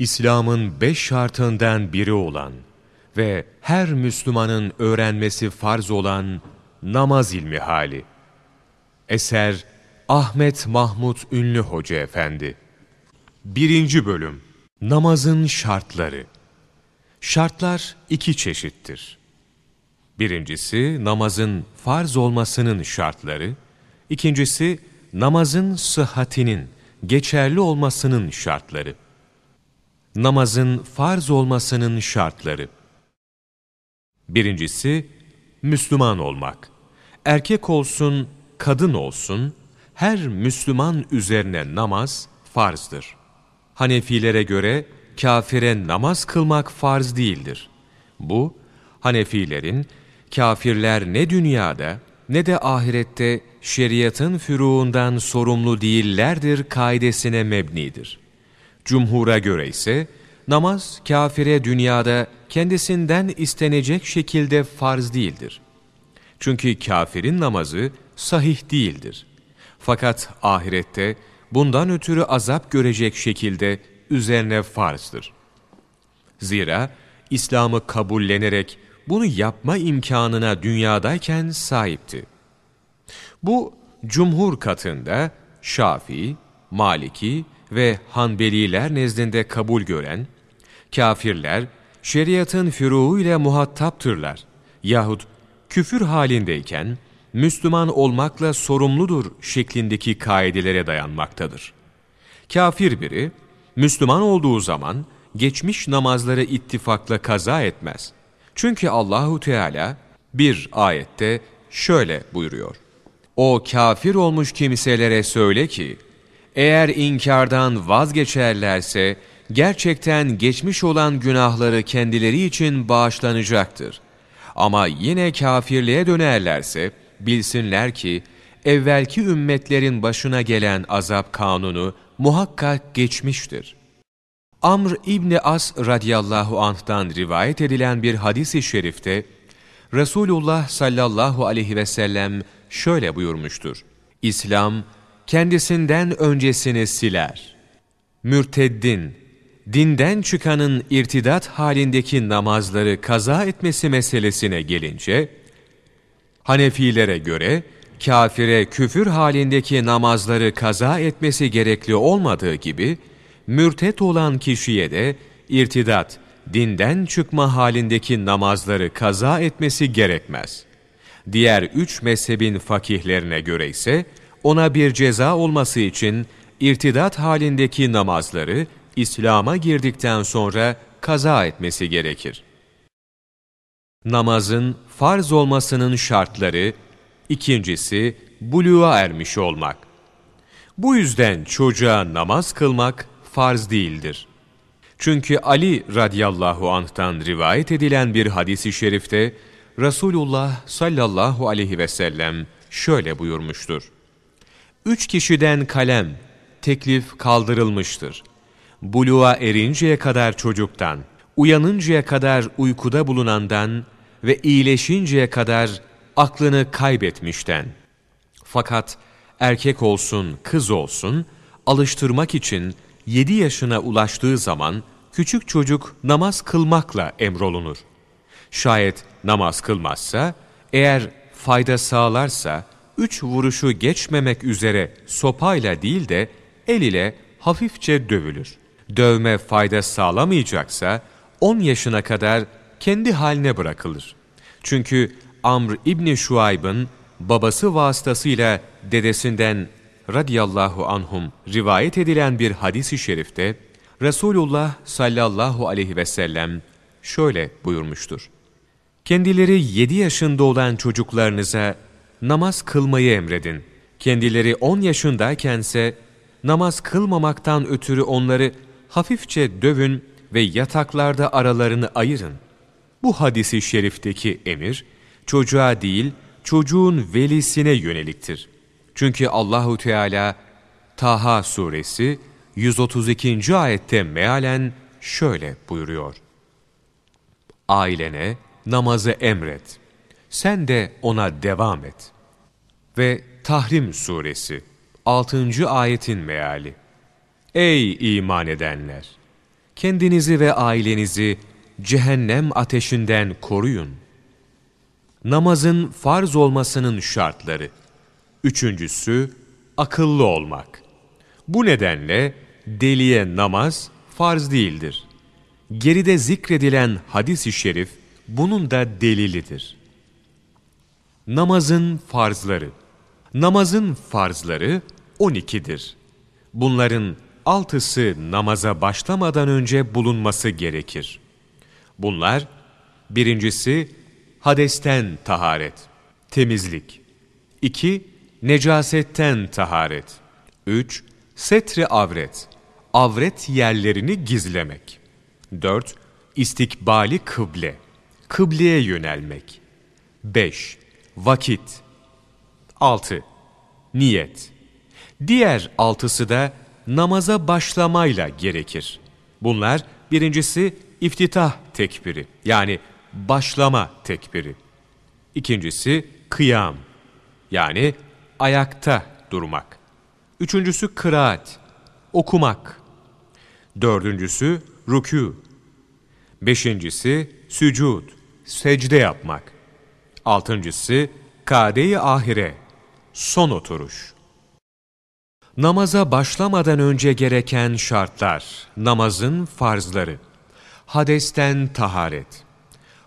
İslam'ın beş şartından biri olan ve her Müslümanın öğrenmesi farz olan namaz ilmi hali. Eser Ahmet Mahmut Ünlü Hoca Efendi Birinci Bölüm Namazın Şartları Şartlar iki çeşittir. Birincisi namazın farz olmasının şartları, ikincisi namazın sıhhatinin, geçerli olmasının şartları. Namazın farz olmasının şartları Birincisi, Müslüman olmak. Erkek olsun, kadın olsun, her Müslüman üzerine namaz farzdır. Hanefilere göre kafire namaz kılmak farz değildir. Bu, Hanefilerin kafirler ne dünyada ne de ahirette şeriatın füruğundan sorumlu değillerdir kaidesine mebnidir. Cumhura göre ise namaz kafire dünyada kendisinden istenecek şekilde farz değildir. Çünkü kafirin namazı sahih değildir. Fakat ahirette bundan ötürü azap görecek şekilde üzerine farzdır. Zira İslam'ı kabullenerek bunu yapma imkanına dünyadayken sahipti. Bu cumhur katında Şafii, Maliki ve Hanbeliler nezdinde kabul gören, kafirler şeriatın füruğu ile muhattaptırlar yahut küfür halindeyken Müslüman olmakla sorumludur şeklindeki kaidelere dayanmaktadır. Kafir biri, Müslüman olduğu zaman geçmiş namazları ittifakla kaza etmez. Çünkü Allahu Teala bir ayette şöyle buyuruyor. O kafir olmuş kimselere söyle ki, eğer inkardan vazgeçerlerse gerçekten geçmiş olan günahları kendileri için bağışlanacaktır. Ama yine kafirliğe dönerlerse bilsinler ki evvelki ümmetlerin başına gelen azap kanunu muhakkak geçmiştir. Amr İbni As radıyallahu anh'tan rivayet edilen bir hadis-i şerifte Resulullah sallallahu aleyhi ve sellem şöyle buyurmuştur. İslam kendisinden öncesini siler. Mürteddin, dinden çıkanın irtidat halindeki namazları kaza etmesi meselesine gelince, Hanefilere göre kafire küfür halindeki namazları kaza etmesi gerekli olmadığı gibi, mürtet olan kişiye de irtidat, dinden çıkma halindeki namazları kaza etmesi gerekmez. Diğer üç mezhebin fakihlerine göre ise, ona bir ceza olması için irtidat halindeki namazları İslam'a girdikten sonra kaza etmesi gerekir. Namazın farz olmasının şartları, ikincisi buluğa ermiş olmak. Bu yüzden çocuğa namaz kılmak farz değildir. Çünkü Ali radıyallahu anh'tan rivayet edilen bir hadisi şerifte Resulullah sallallahu aleyhi ve sellem şöyle buyurmuştur. Üç kişiden kalem, teklif kaldırılmıştır. Buluğa erinceye kadar çocuktan, uyanıncaya kadar uykuda bulunandan ve iyileşinceye kadar aklını kaybetmişten. Fakat erkek olsun, kız olsun, alıştırmak için yedi yaşına ulaştığı zaman küçük çocuk namaz kılmakla emrolunur. Şayet namaz kılmazsa, eğer fayda sağlarsa, üç vuruşu geçmemek üzere sopayla değil de el ile hafifçe dövülür. Dövme fayda sağlamayacaksa 10 yaşına kadar kendi haline bırakılır. Çünkü Amr İbni Şuayb'ın babası vasıtasıyla dedesinden radiyallahu anhum rivayet edilen bir hadis-i şerifte Resulullah sallallahu aleyhi ve sellem şöyle buyurmuştur. Kendileri 7 yaşında olan çocuklarınıza namaz kılmayı emredin. Kendileri 10 yaşındaykense namaz kılmamaktan ötürü onları hafifçe dövün ve yataklarda aralarını ayırın. Bu hadisi şerifteki emir, çocuğa değil, çocuğun velisine yöneliktir. Çünkü Allahu Teala Taha suresi 132. ayette mealen şöyle buyuruyor. Ailene namazı emret. Sen de ona devam et. Ve Tahrim suresi 6. ayetin meali. Ey iman edenler! kendinizi ve ailenizi cehennem ateşinden koruyun. Namazın farz olmasının şartları. Üçüncüsü, akıllı olmak. Bu nedenle deliye namaz farz değildir. Geride zikredilen hadis-i şerif bunun da delilidir. Namazın farzları Namazın farzları 12'dir. Bunların altısı namaza başlamadan önce bulunması gerekir. Bunlar, birincisi, hadesten taharet, temizlik. 2. Necasetten taharet. 3. Setri avret, avret yerlerini gizlemek. 4. İstikbali kıble, kıbleye yönelmek. 5. Vakit. 6. Niyet. Diğer altısı da namaza başlamayla gerekir. Bunlar birincisi iftitah tekbiri yani başlama tekbiri. İkincisi kıyam yani ayakta durmak. Üçüncüsü kıraat, okumak. Dördüncüsü rükû. Beşincisi sücud, secde yapmak. Altıncısı kade-i ahire, son oturuş. Namaza başlamadan önce gereken şartlar, namazın farzları. Hadesten taharet.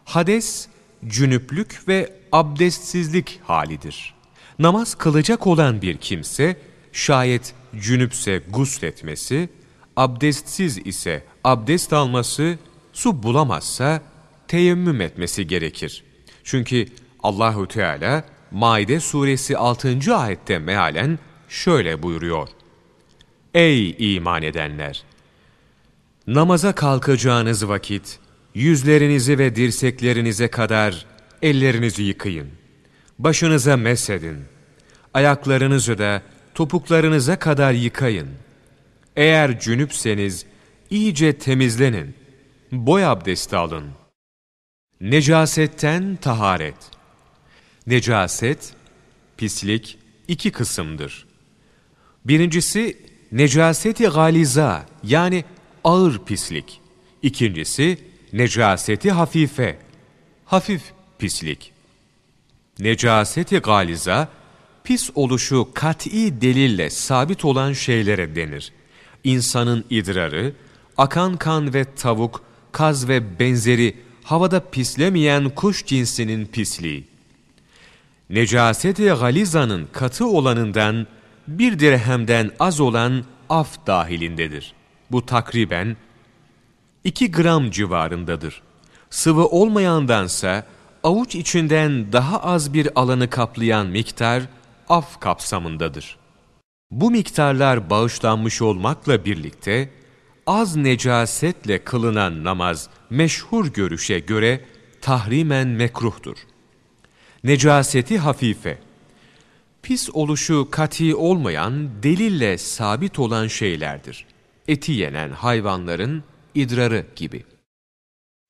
Hades, cünüplük ve abdestsizlik halidir. Namaz kılacak olan bir kimse, şayet cünüpse gusletmesi, abdestsiz ise abdest alması, su bulamazsa teyemmüm etmesi gerekir. Çünkü Allahu Teala Maide suresi 6. ayette mealen şöyle buyuruyor. Ey iman edenler! Namaza kalkacağınız vakit yüzlerinizi ve dirseklerinize kadar ellerinizi yıkayın. Başınıza mesedin. Ayaklarınızı da topuklarınıza kadar yıkayın. Eğer cünüpseniz iyice temizlenin. Boy abdesti alın. Necasetten taharet. Necaset, pislik iki kısımdır. Birincisi necaseti galiza yani ağır pislik. İkincisi necaseti hafife, hafif pislik. Necaseti galiza, pis oluşu kat'i delille sabit olan şeylere denir. İnsanın idrarı, akan kan ve tavuk, kaz ve benzeri havada pislemeyen kuş cinsinin pisliği. Necaseti galizanın katı olanından bir dirhemden az olan af dahilindedir. Bu takriben 2 gram civarındadır. Sıvı olmayandansa avuç içinden daha az bir alanı kaplayan miktar af kapsamındadır. Bu miktarlar bağışlanmış olmakla birlikte az necasetle kılınan namaz meşhur görüşe göre tahrimen mekruhtur. Necaseti hafife pis oluşu kati olmayan, delille sabit olan şeylerdir. Eti yenen hayvanların idrarı gibi.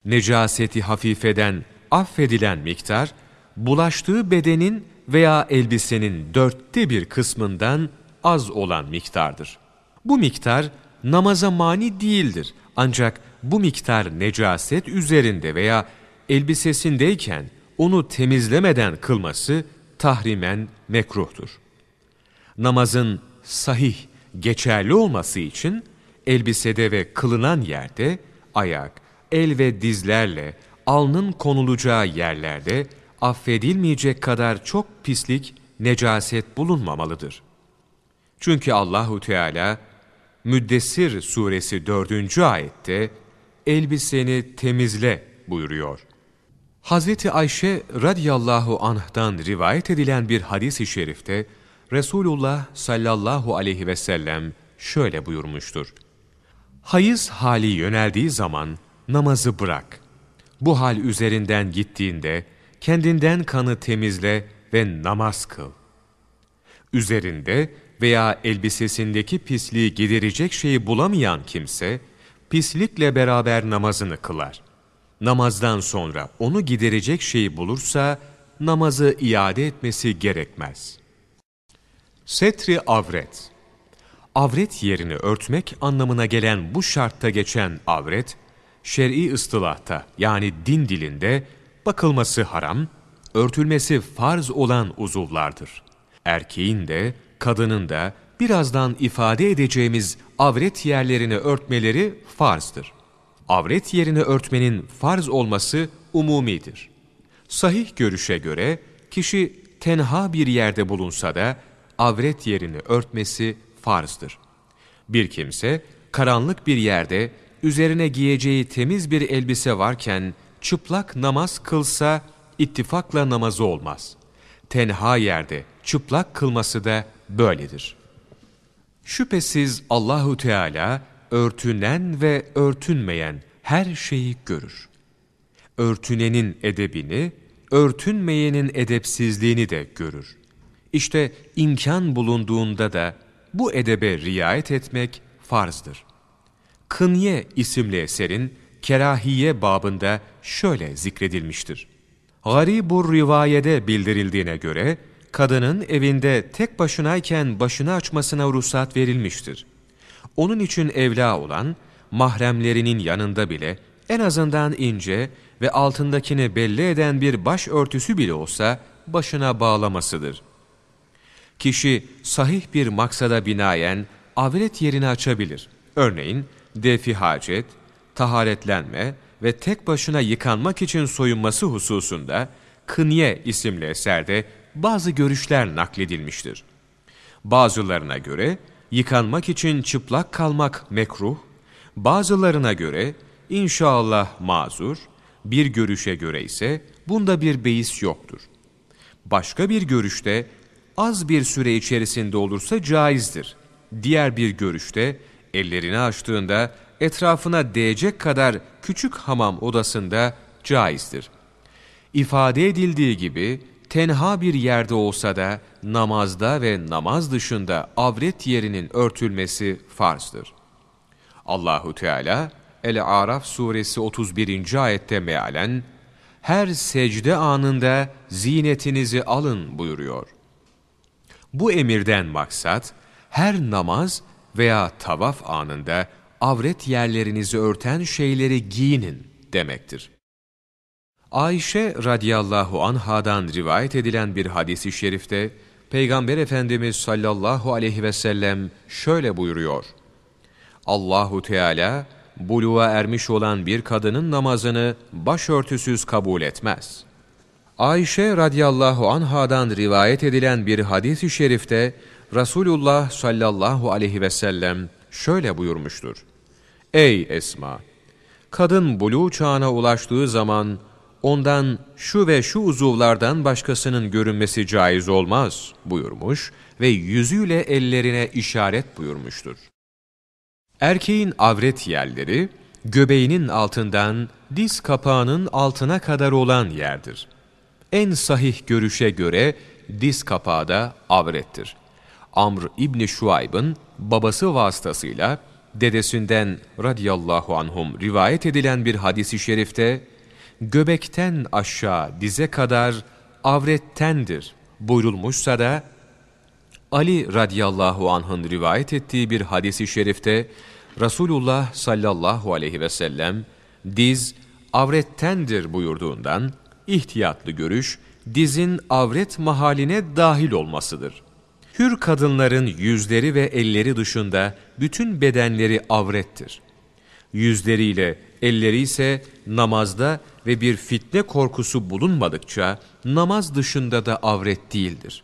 Necaseti hafifeden affedilen miktar, bulaştığı bedenin veya elbisenin dörtte bir kısmından az olan miktardır. Bu miktar namaza mani değildir. Ancak bu miktar necaset üzerinde veya elbisesindeyken onu temizlemeden kılması tahrimen mekruhtur. Namazın sahih, geçerli olması için elbisede ve kılınan yerde ayak, el ve dizlerle alnın konulacağı yerlerde affedilmeyecek kadar çok pislik, necaset bulunmamalıdır. Çünkü Allahu Teala Müddessir suresi 4. ayette elbiseni temizle buyuruyor. Hazreti Ayşe radıyallahu anh'dan rivayet edilen bir hadis-i şerifte Resulullah sallallahu aleyhi ve sellem şöyle buyurmuştur. Hayız hali yöneldiği zaman namazı bırak. Bu hal üzerinden gittiğinde kendinden kanı temizle ve namaz kıl. Üzerinde veya elbisesindeki pisliği giderecek şeyi bulamayan kimse, pislikle beraber namazını kılar namazdan sonra onu giderecek şeyi bulursa namazı iade etmesi gerekmez. Setri avret Avret yerini örtmek anlamına gelen bu şartta geçen avret, şer'i ıstılahta yani din dilinde bakılması haram, örtülmesi farz olan uzuvlardır. Erkeğin de, kadının da birazdan ifade edeceğimiz avret yerlerini örtmeleri farzdır. Avret yerini örtmenin farz olması umumidir. Sahih görüşe göre kişi tenha bir yerde bulunsa da avret yerini örtmesi farzdır. Bir kimse karanlık bir yerde üzerine giyeceği temiz bir elbise varken çıplak namaz kılsa ittifakla namazı olmaz. Tenha yerde çıplak kılması da böyledir. Şüphesiz Allahu Teala örtünen ve örtünmeyen her şeyi görür. Örtünenin edebini, örtünmeyenin edepsizliğini de görür. İşte imkan bulunduğunda da bu edebe riayet etmek farzdır. Kınye isimli eserin kerahiye babında şöyle zikredilmiştir. Garibur rivayede bildirildiğine göre, kadının evinde tek başınayken başını açmasına ruhsat verilmiştir. Onun için evla olan, mahremlerinin yanında bile en azından ince ve altındakini belli eden bir baş örtüsü bile olsa başına bağlamasıdır. Kişi sahih bir maksada binayen avret yerini açabilir. Örneğin defi hacet, taharetlenme ve tek başına yıkanmak için soyunması hususunda Kınye isimli eserde bazı görüşler nakledilmiştir. Bazılarına göre yıkanmak için çıplak kalmak mekruh, bazılarına göre inşallah mazur, bir görüşe göre ise bunda bir beis yoktur. Başka bir görüşte az bir süre içerisinde olursa caizdir. Diğer bir görüşte ellerini açtığında etrafına değecek kadar küçük hamam odasında caizdir. İfade edildiği gibi tenha bir yerde olsa da namazda ve namaz dışında avret yerinin örtülmesi farzdır. Allahu Teala El-Araf suresi 31. ayette mealen her secde anında zinetinizi alın buyuruyor. Bu emirden maksat her namaz veya tavaf anında avret yerlerinizi örten şeyleri giyinin demektir. Ayşe radıyallahu anhadan rivayet edilen bir hadisi şerifte Peygamber Efendimiz sallallahu aleyhi ve sellem şöyle buyuruyor. Allahu Teala buluğa ermiş olan bir kadının namazını başörtüsüz kabul etmez. Ayşe radıyallahu anhadan rivayet edilen bir hadis-i şerifte Resulullah sallallahu aleyhi ve sellem şöyle buyurmuştur. Ey Esma! Kadın buluğ çağına ulaştığı zaman ondan şu ve şu uzuvlardan başkasının görünmesi caiz olmaz buyurmuş ve yüzüyle ellerine işaret buyurmuştur. Erkeğin avret yerleri, göbeğinin altından diz kapağının altına kadar olan yerdir. En sahih görüşe göre diz kapağı da avrettir. Amr İbni Şuayb'ın babası vasıtasıyla dedesinden radıyallahu anhum rivayet edilen bir hadisi şerifte göbekten aşağı dize kadar avrettendir buyurulmuşsa da Ali radıyallahu anh'ın rivayet ettiği bir hadisi şerifte Resulullah sallallahu aleyhi ve sellem diz avrettendir buyurduğundan ihtiyatlı görüş dizin avret mahaline dahil olmasıdır. Hür kadınların yüzleri ve elleri dışında bütün bedenleri avrettir. Yüzleriyle elleri ise namazda ve bir fitne korkusu bulunmadıkça namaz dışında da avret değildir.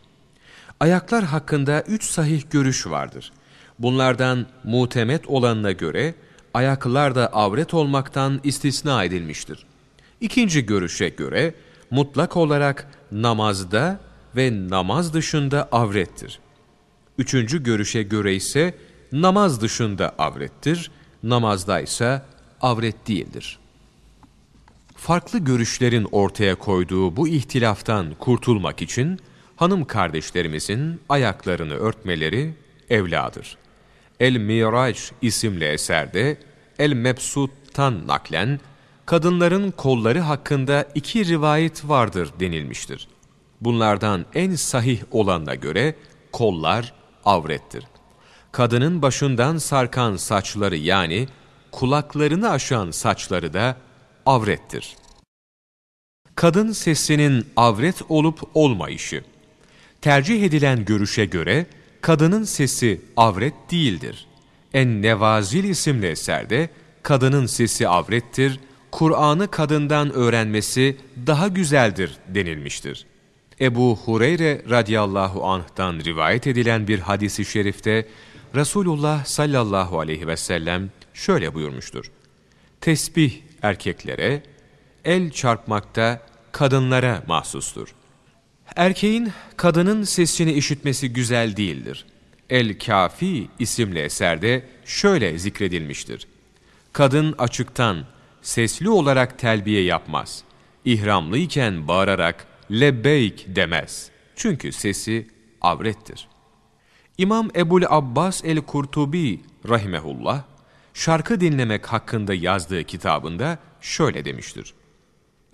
Ayaklar hakkında üç sahih görüş vardır. Bunlardan mutemet olanına göre ayaklar da avret olmaktan istisna edilmiştir. İkinci görüşe göre mutlak olarak namazda ve namaz dışında avrettir. Üçüncü görüşe göre ise namaz dışında avrettir, namazda ise avret değildir. Farklı görüşlerin ortaya koyduğu bu ihtilaftan kurtulmak için hanım kardeşlerimizin ayaklarını örtmeleri evladır. El-Miraç isimli eserde El-Mebsut'tan naklen kadınların kolları hakkında iki rivayet vardır denilmiştir. Bunlardan en sahih olanına göre kollar avrettir. kadının başından sarkan saçları yani kulaklarını aşan saçları da avrettir. Kadın sesinin avret olup olmayışı. Tercih edilen görüşe göre kadının sesi avret değildir. En-Nevazil isimli eserde kadının sesi avrettir, Kur'an'ı kadından öğrenmesi daha güzeldir denilmiştir. Ebu Hureyre radıyallahu anh'tan rivayet edilen bir hadisi şerifte Resulullah sallallahu aleyhi ve sellem şöyle buyurmuştur. Tesbih erkeklere, el çarpmakta kadınlara mahsustur. Erkeğin kadının sesini işitmesi güzel değildir. El-Kafi isimli eserde şöyle zikredilmiştir. Kadın açıktan, sesli olarak telbiye yapmaz. İhramlıyken bağırarak lebbeyk demez. Çünkü sesi avrettir. İmam Ebul Abbas el-Kurtubi rahimehullah, şarkı dinlemek hakkında yazdığı kitabında şöyle demiştir.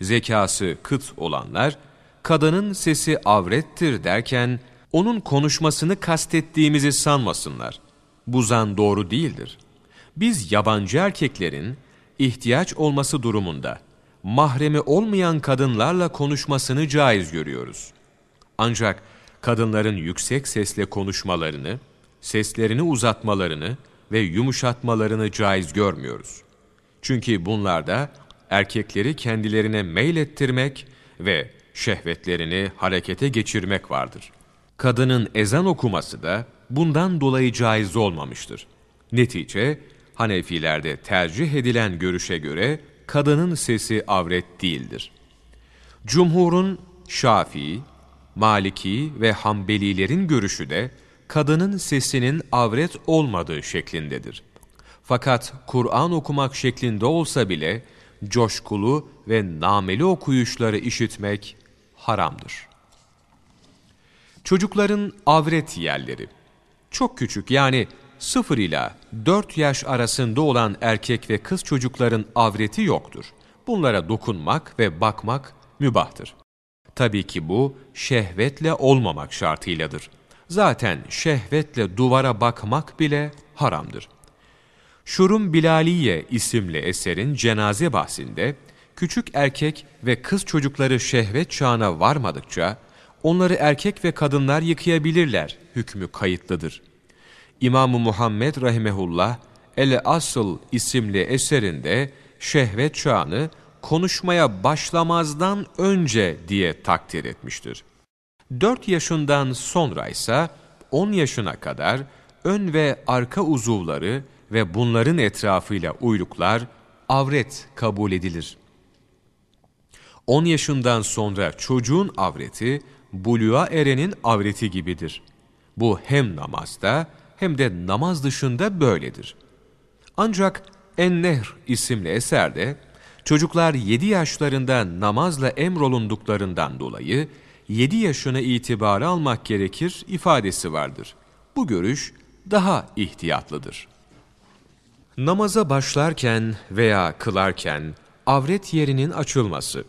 Zekası kıt olanlar, kadının sesi avrettir derken, onun konuşmasını kastettiğimizi sanmasınlar. Bu zan doğru değildir. Biz yabancı erkeklerin ihtiyaç olması durumunda mahremi olmayan kadınlarla konuşmasını caiz görüyoruz. Ancak kadınların yüksek sesle konuşmalarını, seslerini uzatmalarını ve yumuşatmalarını caiz görmüyoruz. Çünkü bunlarda erkekleri kendilerine meylettirmek ve şehvetlerini harekete geçirmek vardır. Kadının ezan okuması da bundan dolayı caiz olmamıştır. Netice, Hanefilerde tercih edilen görüşe göre kadının sesi avret değildir. Cumhurun Şafii, Maliki ve Hanbelilerin görüşü de kadının sesinin avret olmadığı şeklindedir. Fakat Kur'an okumak şeklinde olsa bile coşkulu ve nameli okuyuşları işitmek haramdır. Çocukların avret yerleri çok küçük yani 0 ila 4 yaş arasında olan erkek ve kız çocukların avreti yoktur. Bunlara dokunmak ve bakmak mübahtır. Tabii ki bu şehvetle olmamak şartıyladır. Zaten şehvetle duvara bakmak bile haramdır. Şurum Bilaliye isimli eserin cenaze bahsinde, küçük erkek ve kız çocukları şehvet çağına varmadıkça, onları erkek ve kadınlar yıkayabilirler hükmü kayıtlıdır. imam Muhammed Rahimehullah, El-Asıl isimli eserinde şehvet çağını konuşmaya başlamazdan önce diye takdir etmiştir. 4 yaşından sonra ise 10 yaşına kadar ön ve arka uzuvları ve bunların etrafıyla uyluklar avret kabul edilir. 10 yaşından sonra çocuğun avreti, buluğa erenin avreti gibidir. Bu hem namazda hem de namaz dışında böyledir. Ancak En-Nehr isimli eserde, çocuklar 7 yaşlarında namazla emrolunduklarından dolayı 7 yaşına itibarı almak gerekir ifadesi vardır. Bu görüş daha ihtiyatlıdır. Namaza başlarken veya kılarken avret yerinin açılması.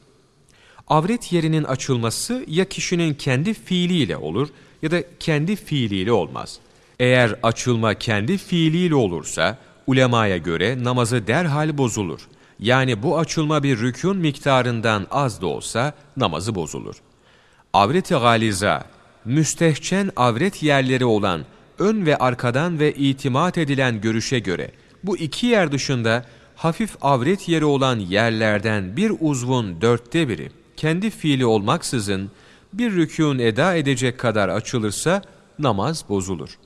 Avret yerinin açılması ya kişinin kendi fiiliyle olur ya da kendi fiiliyle olmaz. Eğer açılma kendi fiiliyle olursa ulemaya göre namazı derhal bozulur. Yani bu açılma bir rükün miktarından az da olsa namazı bozulur. Avret-i galiza, müstehcen avret yerleri olan ön ve arkadan ve itimat edilen görüşe göre bu iki yer dışında hafif avret yeri olan yerlerden bir uzvun dörtte biri kendi fiili olmaksızın bir rükûn eda edecek kadar açılırsa namaz bozulur.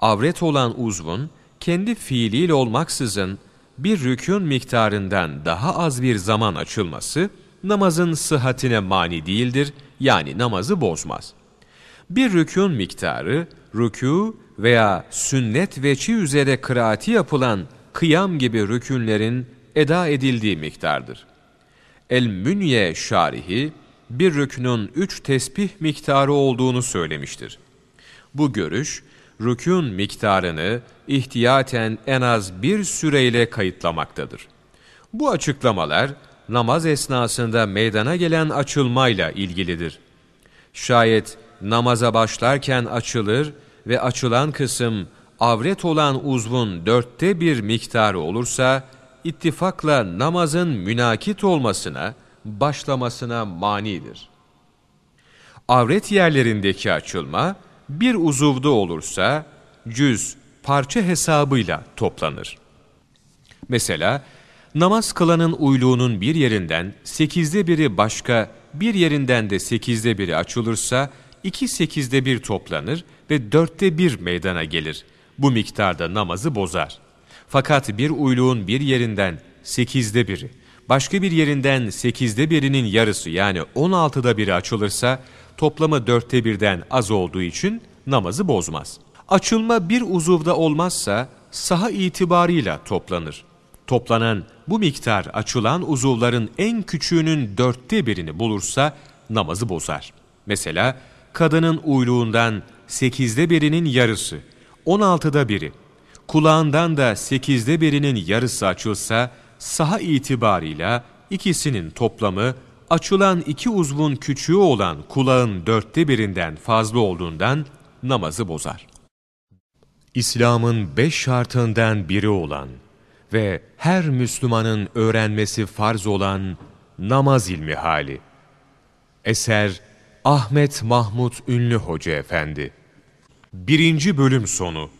Avret olan uzvun kendi fiiliyle olmaksızın bir rükûn miktarından daha az bir zaman açılması namazın sıhhatine mani değildir yani namazı bozmaz. Bir rükûn miktarı rükû veya sünnet veçi üzere kıraati yapılan kıyam gibi rükünlerin eda edildiği miktardır. El-Münye şarihi bir rükünün üç tesbih miktarı olduğunu söylemiştir. Bu görüş, rükün miktarını ihtiyaten en az bir süreyle kayıtlamaktadır. Bu açıklamalar, namaz esnasında meydana gelen açılmayla ilgilidir. Şayet namaza başlarken açılır ve açılan kısım avret olan uzvun dörtte bir miktarı olursa, ittifakla namazın münakit olmasına, başlamasına manidir. Avret yerlerindeki açılma, bir uzuvda olursa, cüz, parça hesabıyla toplanır. Mesela, namaz kılanın uyluğunun bir yerinden sekizde biri başka, bir yerinden de sekizde biri açılırsa, iki sekizde bir toplanır ve dörtte bir meydana gelir. Bu miktarda namazı bozar. Fakat bir uyluğun bir yerinden sekizde biri, başka bir yerinden sekizde birinin yarısı yani on altıda biri açılırsa, toplamı dörtte birden az olduğu için namazı bozmaz. Açılma bir uzuvda olmazsa, saha itibarıyla toplanır. Toplanan bu miktar açılan uzuvların en küçüğünün dörtte birini bulursa namazı bozar. Mesela kadının uyluğundan sekizde birinin yarısı, on altıda biri, kulağından da sekizde birinin yarısı açılsa, saha itibarıyla ikisinin toplamı açılan iki uzvun küçüğü olan kulağın dörtte birinden fazla olduğundan namazı bozar. İslam'ın beş şartından biri olan ve her Müslümanın öğrenmesi farz olan namaz ilmi hali. Eser Ahmet Mahmut Ünlü Hoca Efendi Birinci Bölüm Sonu